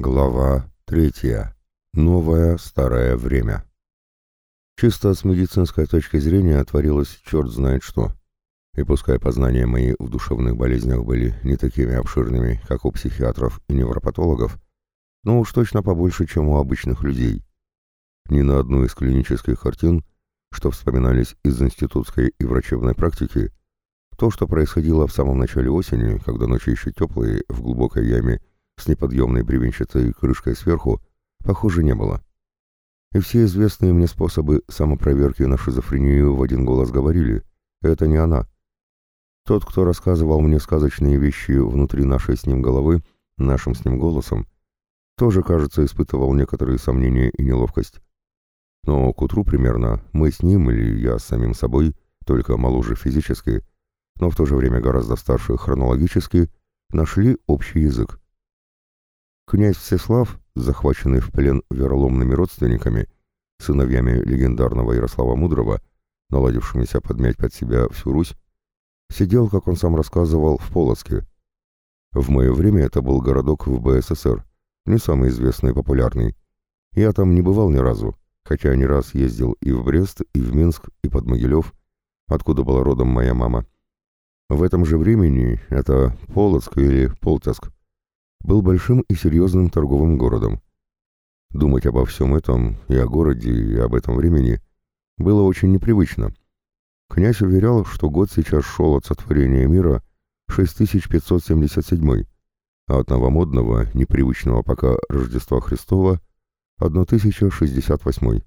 Глава третья. Новое старое время. Чисто с медицинской точки зрения творилось черт знает что. И пускай познания мои в душевных болезнях были не такими обширными, как у психиатров и невропатологов, но уж точно побольше, чем у обычных людей. Ни на одну из клинических картин, что вспоминались из институтской и врачебной практики, то, что происходило в самом начале осени, когда ночи еще теплые, в глубокой яме, с неподъемной бревенчатой крышкой сверху, похоже, не было. И все известные мне способы самопроверки на шизофрению в один голос говорили «это не она». Тот, кто рассказывал мне сказочные вещи внутри нашей с ним головы, нашим с ним голосом, тоже, кажется, испытывал некоторые сомнения и неловкость. Но к утру примерно мы с ним или я с самим собой, только моложе физически, но в то же время гораздо старше хронологически, нашли общий язык. Князь Всеслав, захваченный в плен вероломными родственниками, сыновьями легендарного Ярослава Мудрого, наладившимися подмять под себя всю Русь, сидел, как он сам рассказывал, в Полоцке. В мое время это был городок в БССР, не самый известный и популярный. Я там не бывал ни разу, хотя не раз ездил и в Брест, и в Минск, и под Могилев, откуда была родом моя мама. В этом же времени это Полоцк или Полтаск был большим и серьезным торговым городом. Думать обо всем этом, и о городе, и об этом времени, было очень непривычно. Князь уверял, что год сейчас шел от сотворения мира 6577, а от новомодного, непривычного пока Рождества Христова 1068.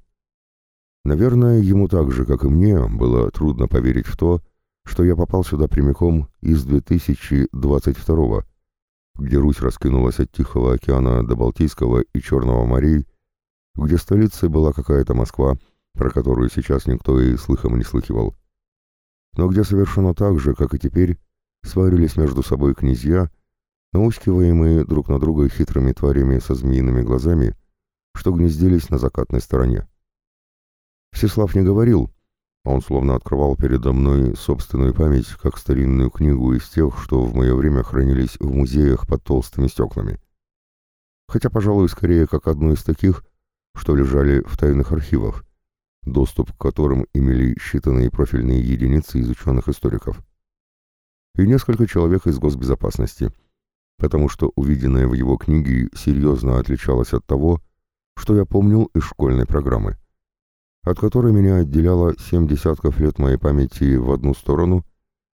Наверное, ему так же, как и мне, было трудно поверить в то, что я попал сюда прямиком из 2022 где Русь раскинулась от Тихого океана до Балтийского и Черного морей, где столицей была какая-то Москва, про которую сейчас никто и слыхом не слыхивал. Но где совершенно так же, как и теперь, сварились между собой князья, наускиваемые друг на друга хитрыми тварями со змеиными глазами, что гнездились на закатной стороне. Всеслав не говорил, он словно открывал передо мной собственную память, как старинную книгу из тех, что в мое время хранились в музеях под толстыми стеклами. Хотя, пожалуй, скорее как одну из таких, что лежали в тайных архивах, доступ к которым имели считанные профильные единицы из ученых-историков. И несколько человек из госбезопасности, потому что увиденное в его книге серьезно отличалось от того, что я помнил из школьной программы от которой меня отделяло семь десятков лет моей памяти в одну сторону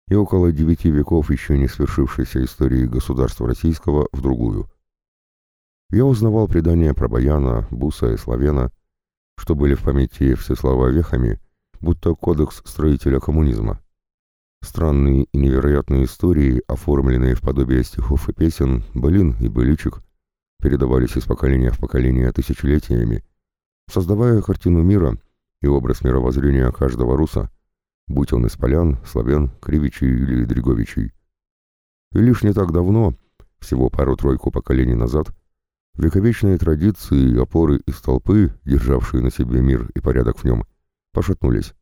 и около девяти веков еще не свершившейся истории государства российского в другую. Я узнавал предания про Баяна, Буса и Славена, что были в памяти Всеслава вехами, будто кодекс строителя коммунизма. Странные и невероятные истории, оформленные в подобие стихов и песен, былин и быличек, передавались из поколения в поколение тысячелетиями, создавая картину мира — и образ мировоззрения каждого руса, будь он из полян, славян, кривичей или дриговичей. И лишь не так давно, всего пару-тройку поколений назад, вековечные традиции и опоры из толпы, державшие на себе мир и порядок в нем, пошатнулись.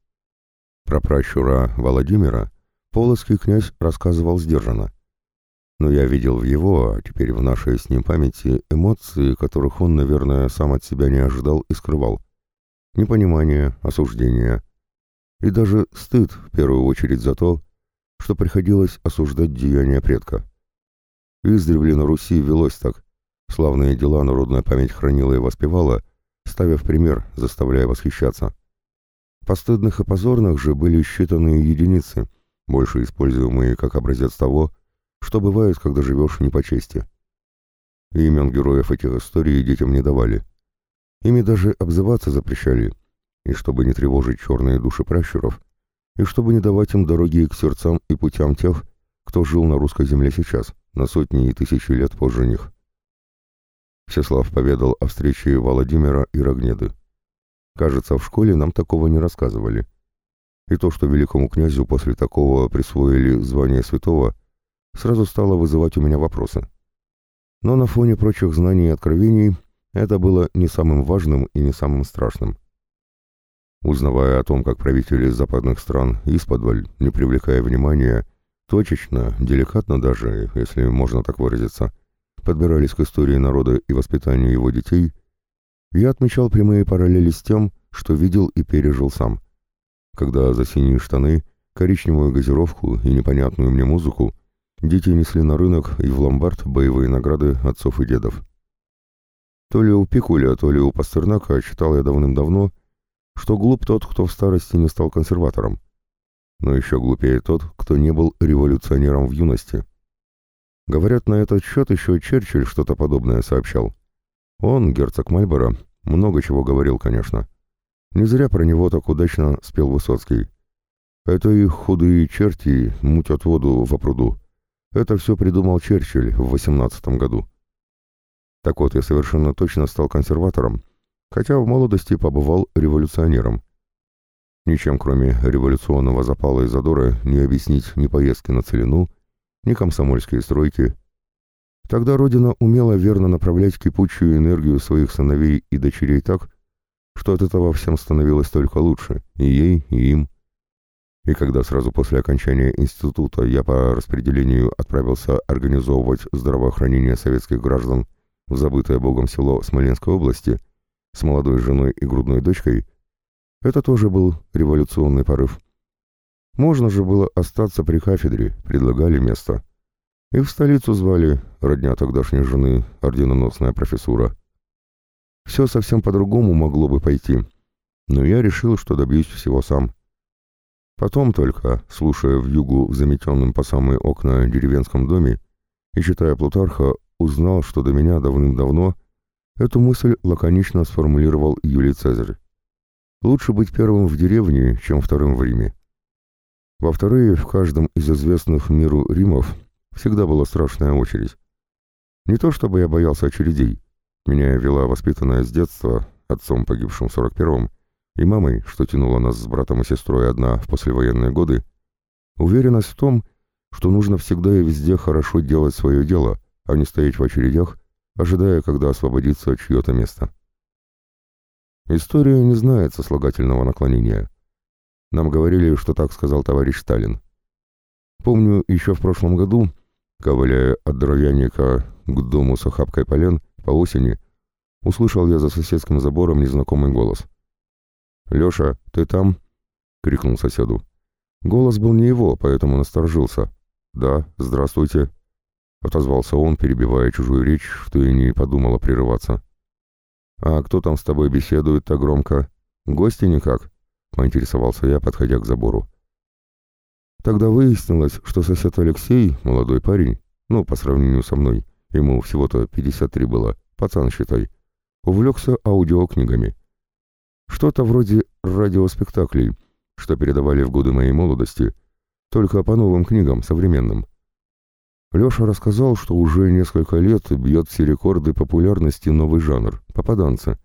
Про пращура Владимира полоцкий князь рассказывал сдержанно. Но я видел в его, а теперь в нашей с ним памяти, эмоции, которых он, наверное, сам от себя не ожидал и скрывал непонимание, осуждение и даже стыд в первую очередь за то, что приходилось осуждать деяния предка. Издревле на Руси велось так. Славные дела народная память хранила и воспевала, ставя в пример, заставляя восхищаться. Постыдных и позорных же были считанные единицы, больше используемые как образец того, что бывает, когда живешь не по чести. Имен героев этих историй детям не давали. Ими даже обзываться запрещали, и чтобы не тревожить черные души пращуров, и чтобы не давать им дороги к сердцам и путям тех, кто жил на русской земле сейчас, на сотни и тысячи лет позже них. Всеслав поведал о встрече Владимира и Рогнеды. Кажется, в школе нам такого не рассказывали. И то, что великому князю после такого присвоили звание святого, сразу стало вызывать у меня вопросы. Но на фоне прочих знаний и откровений это было не самым важным и не самым страшным. Узнавая о том, как правители западных стран исподволь, не привлекая внимания, точечно, деликатно даже, если можно так выразиться, подбирались к истории народа и воспитанию его детей, я отмечал прямые параллели с тем, что видел и пережил сам. Когда за синие штаны, коричневую газировку и непонятную мне музыку дети несли на рынок и в ломбард боевые награды отцов и дедов. То ли у Пикуля, то ли у Пастернака читал я давным-давно, что глуп тот, кто в старости не стал консерватором. Но еще глупее тот, кто не был революционером в юности. Говорят, на этот счет еще Черчилль что-то подобное сообщал. Он, герцог Мальборо, много чего говорил, конечно. Не зря про него так удачно спел Высоцкий. Это их худые черти мутят воду в пруду. Это все придумал Черчилль в восемнадцатом году. Так вот, я совершенно точно стал консерватором, хотя в молодости побывал революционером. Ничем, кроме революционного запала и задора, не объяснить ни поездки на Целину, ни комсомольские стройки. Тогда Родина умела верно направлять кипучую энергию своих сыновей и дочерей так, что от этого всем становилось только лучше, и ей, и им. И когда сразу после окончания института я по распределению отправился организовывать здравоохранение советских граждан в забытое Богом село Смоленской области с молодой женой и грудной дочкой, это тоже был революционный порыв. Можно же было остаться при кафедре, предлагали место. И в столицу звали, родня тогдашней жены, орденоносная профессура. Все совсем по-другому могло бы пойти, но я решил, что добьюсь всего сам. Потом только, слушая в югу в заметенном по самые окна деревенском доме и читая Плутарха, узнал, что до меня давным-давно эту мысль лаконично сформулировал Юлий Цезарь. Лучше быть первым в деревне, чем вторым в Риме. Во-вторых, в каждом из известных миру Римов всегда была страшная очередь. Не то чтобы я боялся очередей. Меня вела воспитанная с детства, отцом погибшим в 41-м, и мамой, что тянула нас с братом и сестрой одна в послевоенные годы, уверенность в том, что нужно всегда и везде хорошо делать свое дело, а не стоять в очередях, ожидая, когда освободится чье-то место. История не знает сослагательного наклонения. Нам говорили, что так сказал товарищ Сталин. Помню, еще в прошлом году, ковыляя от дровяника к дому с охапкой полен по осени, услышал я за соседским забором незнакомый голос. «Леша, ты там?» — крикнул соседу. Голос был не его, поэтому насторожился. «Да, здравствуйте», — отозвался он, перебивая чужую речь, что и не подумала прерываться. «А кто там с тобой беседует так громко? Гости никак?» — поинтересовался я, подходя к забору. Тогда выяснилось, что сосед Алексей, молодой парень, ну, по сравнению со мной, ему всего-то 53 было, пацан, считай, увлекся аудиокнигами. Что-то вроде радиоспектаклей, что передавали в годы моей молодости, только по новым книгам, современным. Леша рассказал, что уже несколько лет бьет все рекорды популярности новый жанр — попаданцы.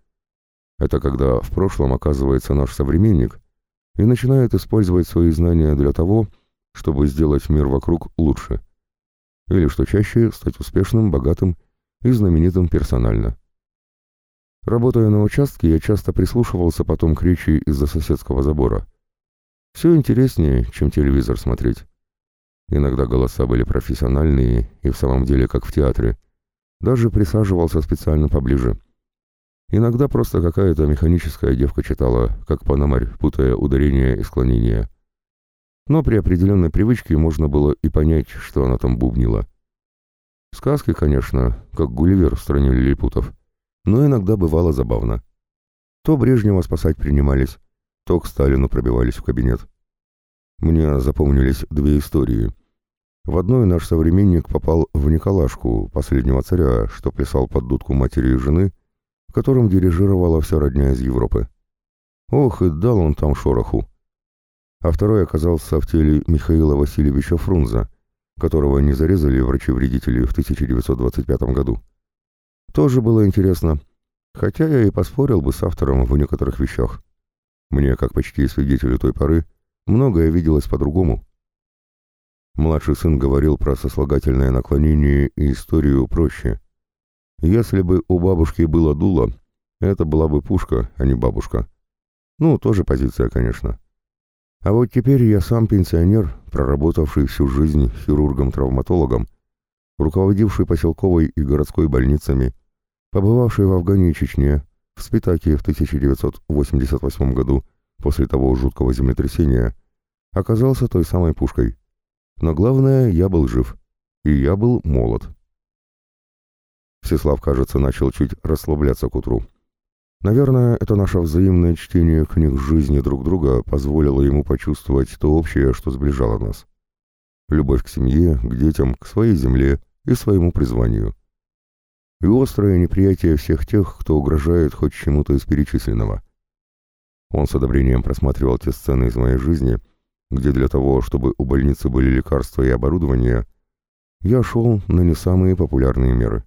Это когда в прошлом оказывается наш современник и начинает использовать свои знания для того, чтобы сделать мир вокруг лучше. Или, что чаще, стать успешным, богатым и знаменитым персонально. Работая на участке, я часто прислушивался потом к речи из-за соседского забора. Все интереснее, чем телевизор смотреть. Иногда голоса были профессиональные и в самом деле как в театре. Даже присаживался специально поближе. Иногда просто какая-то механическая девка читала, как панамарь, путая ударения и склонения. Но при определенной привычке можно было и понять, что она там бубнила. Сказки, конечно, как Гулливер в стране лилипутов, но иногда бывало забавно. То Брежнева спасать принимались, то к Сталину пробивались в кабинет. Мне запомнились две истории. В одной наш современник попал в Николашку, последнего царя, что плясал под дудку матери и жены, которым дирижировала вся родня из Европы. Ох, и дал он там шороху. А второй оказался в теле Михаила Васильевича Фрунза, которого не зарезали врачи-вредители в 1925 году. Тоже было интересно, хотя я и поспорил бы с автором в некоторых вещах. Мне, как почти свидетелю той поры, Многое виделось по-другому. Младший сын говорил про сослагательное наклонение и историю проще. Если бы у бабушки было дуло, это была бы пушка, а не бабушка. Ну, тоже позиция, конечно. А вот теперь я сам пенсионер, проработавший всю жизнь хирургом-травматологом, руководивший поселковой и городской больницами, побывавший в Афгане и Чечне, в Спитаке в 1988 году, после того жуткого землетрясения, оказался той самой пушкой. Но главное, я был жив, и я был молод. Всеслав, кажется, начал чуть расслабляться к утру. Наверное, это наше взаимное чтение книг жизни друг друга позволило ему почувствовать то общее, что сближало нас. Любовь к семье, к детям, к своей земле и своему призванию. И острое неприятие всех тех, кто угрожает хоть чему-то из перечисленного. Он с одобрением просматривал те сцены из моей жизни, где для того, чтобы у больницы были лекарства и оборудование, я шел на не самые популярные меры.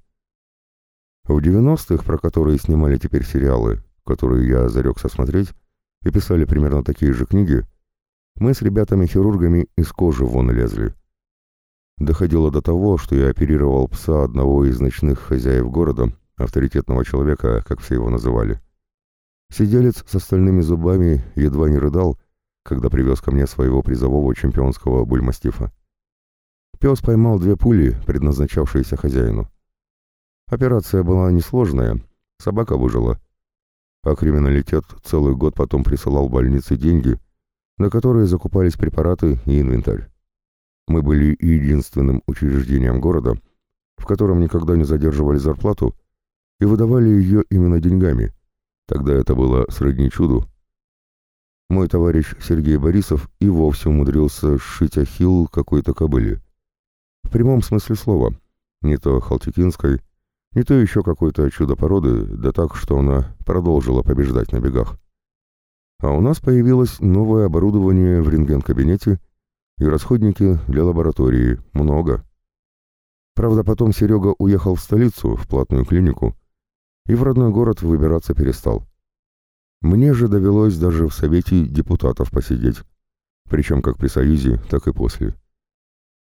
В 90-х, про которые снимали теперь сериалы, которые я зарекся смотреть, и писали примерно такие же книги, мы с ребятами-хирургами из кожи вон лезли. Доходило до того, что я оперировал пса одного из ночных хозяев города, авторитетного человека, как все его называли. Сиделец с остальными зубами едва не рыдал, когда привез ко мне своего призового чемпионского бульмастифа. Пес поймал две пули, предназначавшиеся хозяину. Операция была несложная, собака выжила. А криминалитет целый год потом присылал больнице деньги, на которые закупались препараты и инвентарь. Мы были единственным учреждением города, в котором никогда не задерживали зарплату и выдавали ее именно деньгами. Тогда это было сродни чуду. Мой товарищ Сергей Борисов и вовсе умудрился сшить ахилл какой-то кобыли. В прямом смысле слова, не то халтикинской, не то еще какой-то чудо породы, да так, что она продолжила побеждать на бегах. А у нас появилось новое оборудование в рентген-кабинете и расходники для лаборатории, много. Правда, потом Серега уехал в столицу, в платную клинику, и в родной город выбираться перестал. Мне же довелось даже в совете депутатов посидеть, причем как при Союзе, так и после.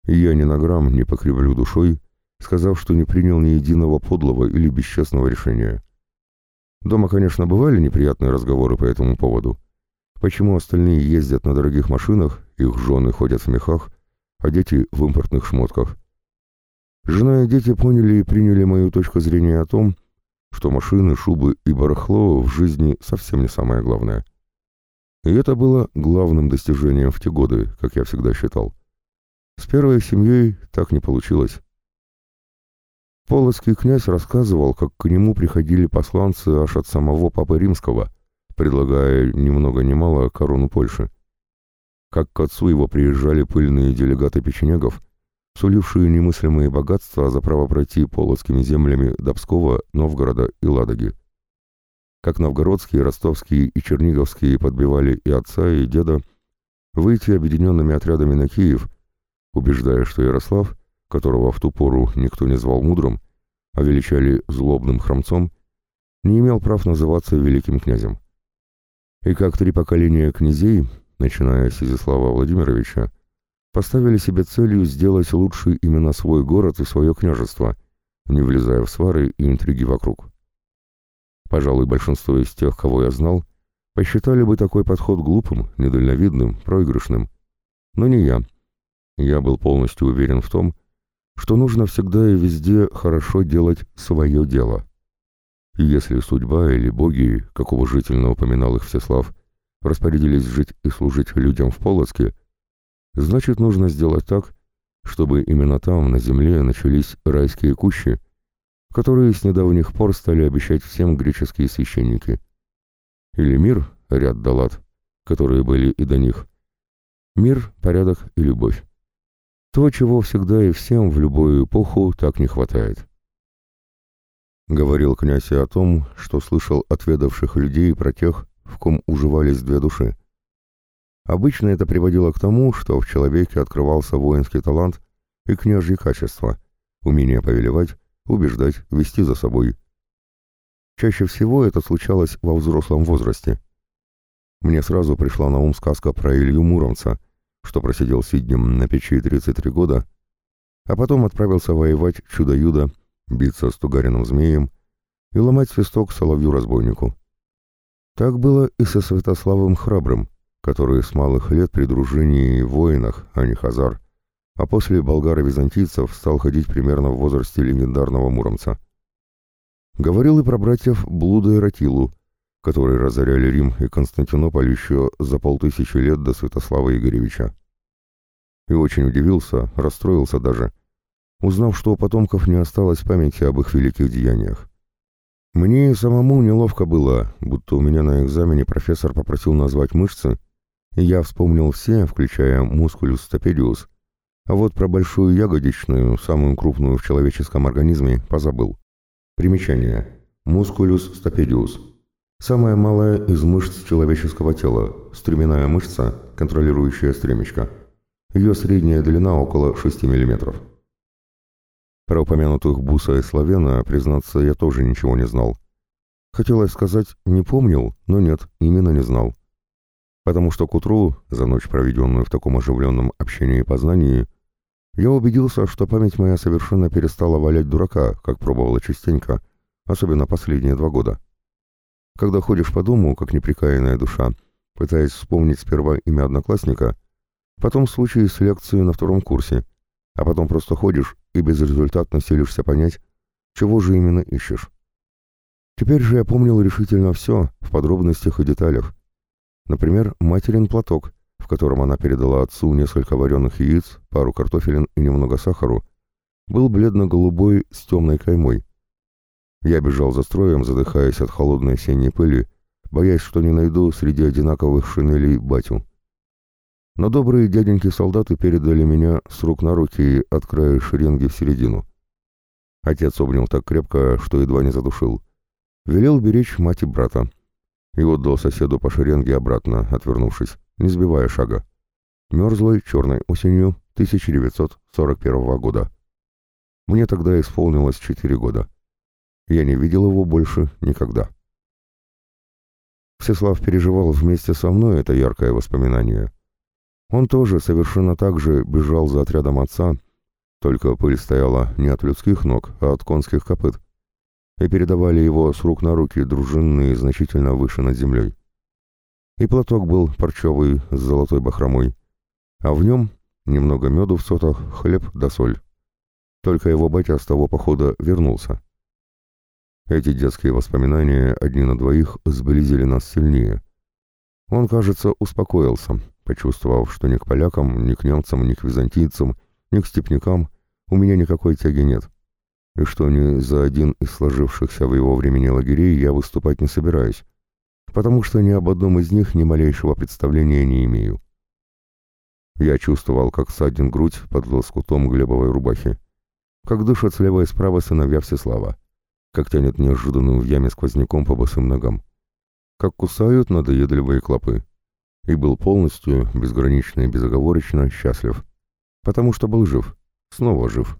И я ни на грамм не покривлю душой, сказав, что не принял ни единого подлого или бесчестного решения. Дома, конечно, бывали неприятные разговоры по этому поводу. Почему остальные ездят на дорогих машинах, их жены ходят в мехах, а дети в импортных шмотках? Жена и дети поняли и приняли мою точку зрения о том, что машины, шубы и барахло в жизни совсем не самое главное. И это было главным достижением в те годы, как я всегда считал. С первой семьей так не получилось. Полоцкий князь рассказывал, как к нему приходили посланцы аж от самого Папы Римского, предлагая ни много ни мало корону Польши. Как к отцу его приезжали пыльные делегаты печенегов, сулившие немыслимые богатства за право пройти полоцкими землями до Пскова, Новгорода и Ладоги. Как новгородские, ростовские и черниговские подбивали и отца, и деда выйти объединенными отрядами на Киев, убеждая, что Ярослав — которого в ту пору никто не звал мудрым, а величали злобным хромцом, не имел прав называться великим князем. И как три поколения князей, начиная с Изяслава Владимировича, поставили себе целью сделать лучше именно свой город и свое княжество, не влезая в свары и интриги вокруг. Пожалуй, большинство из тех, кого я знал, посчитали бы такой подход глупым, недальновидным, проигрышным. Но не я. Я был полностью уверен в том, что нужно всегда и везде хорошо делать свое дело. И если судьба или боги, как уважительно упоминал их Всеслав, распорядились жить и служить людям в Полоцке, значит нужно сделать так, чтобы именно там, на земле, начались райские кущи, которые с недавних пор стали обещать всем греческие священники. Или мир, ряд далат, которые были и до них. Мир, порядок и любовь. То, чего всегда и всем в любую эпоху так не хватает. Говорил князь о том, что слышал от ведавших людей про тех, в ком уживались две души. Обычно это приводило к тому, что в человеке открывался воинский талант и княжьи качества, умение повелевать, убеждать, вести за собой. Чаще всего это случалось во взрослом возрасте. Мне сразу пришла на ум сказка про Илью Муромца, что просидел сиднем на печи 33 года, а потом отправился воевать чудо-юдо, биться с тугариным змеем и ломать свисток соловью-разбойнику. Так было и со Святославом Храбрым, который с малых лет при дружине и воинах, а не хазар, а после болгара-византийцев стал ходить примерно в возрасте легендарного Муромца. Говорил и про братьев Блуда и Ратилу, которые разоряли Рим и Константинополь еще за полтысячи лет до Святослава Игоревича. И очень удивился, расстроился даже, узнав, что у потомков не осталось памяти об их великих деяниях. Мне самому неловко было, будто у меня на экзамене профессор попросил назвать мышцы, я вспомнил все, включая мускулюс стапедиус, а вот про большую ягодичную, самую крупную в человеческом организме, позабыл. Примечание. Мускулюс стапедиус. Самая малая из мышц человеческого тела, стременная мышца, контролирующая стремечко. Ее средняя длина около 6 мм. Про упомянутых Буса и Славена, признаться, я тоже ничего не знал. Хотелось сказать «не помнил», но нет, именно не знал. Потому что к утру, за ночь, проведенную в таком оживленном общении и познании, я убедился, что память моя совершенно перестала валять дурака, как пробовала частенько, особенно последние два года. Когда ходишь по дому, как неприкаянная душа, пытаясь вспомнить сперва имя одноклассника, потом случай с лекцией на втором курсе, а потом просто ходишь и безрезультатно селишься понять, чего же именно ищешь. Теперь же я помнил решительно все, в подробностях и деталях. Например, материн платок, в котором она передала отцу несколько вареных яиц, пару картофелин и немного сахару, был бледно-голубой с темной каймой. Я бежал за строем, задыхаясь от холодной осенней пыли, боясь, что не найду среди одинаковых шинелей батю. Но добрые дяденьки-солдаты передали меня с рук на руки от края шеренги в середину. Отец обнял так крепко, что едва не задушил. Велел беречь мать и брата. И отдал соседу по шеренге обратно, отвернувшись, не сбивая шага. Мерзлой черной осенью 1941 года. Мне тогда исполнилось четыре года. Я не видел его больше никогда. Всеслав переживал вместе со мной это яркое воспоминание — он тоже совершенно так же бежал за отрядом отца, только пыль стояла не от людских ног, а от конских копыт, и передавали его с рук на руки дружинные значительно выше над землей. И платок был парчевый с золотой бахромой, а в нем немного меду в сотах, хлеб да соль. Только его батя с того похода вернулся. Эти детские воспоминания одни на двоих сблизили нас сильнее. Он, кажется, успокоился, почувствовав, что ни к полякам, ни к немцам, ни к византийцам, ни к степнякам у меня никакой тяги нет, и что ни за один из сложившихся в его времени лагерей я выступать не собираюсь, потому что ни об одном из них ни малейшего представления не имею. Я чувствовал, как садин грудь под лоскутом глебовой рубахи, как дышат слева и справа сыновья Всеслава, как тянет неожиданным в яме сквозняком по босым ногам, как кусают надоедливые клопы и был полностью, безгранично и безоговорочно счастлив, потому что был жив, снова жив.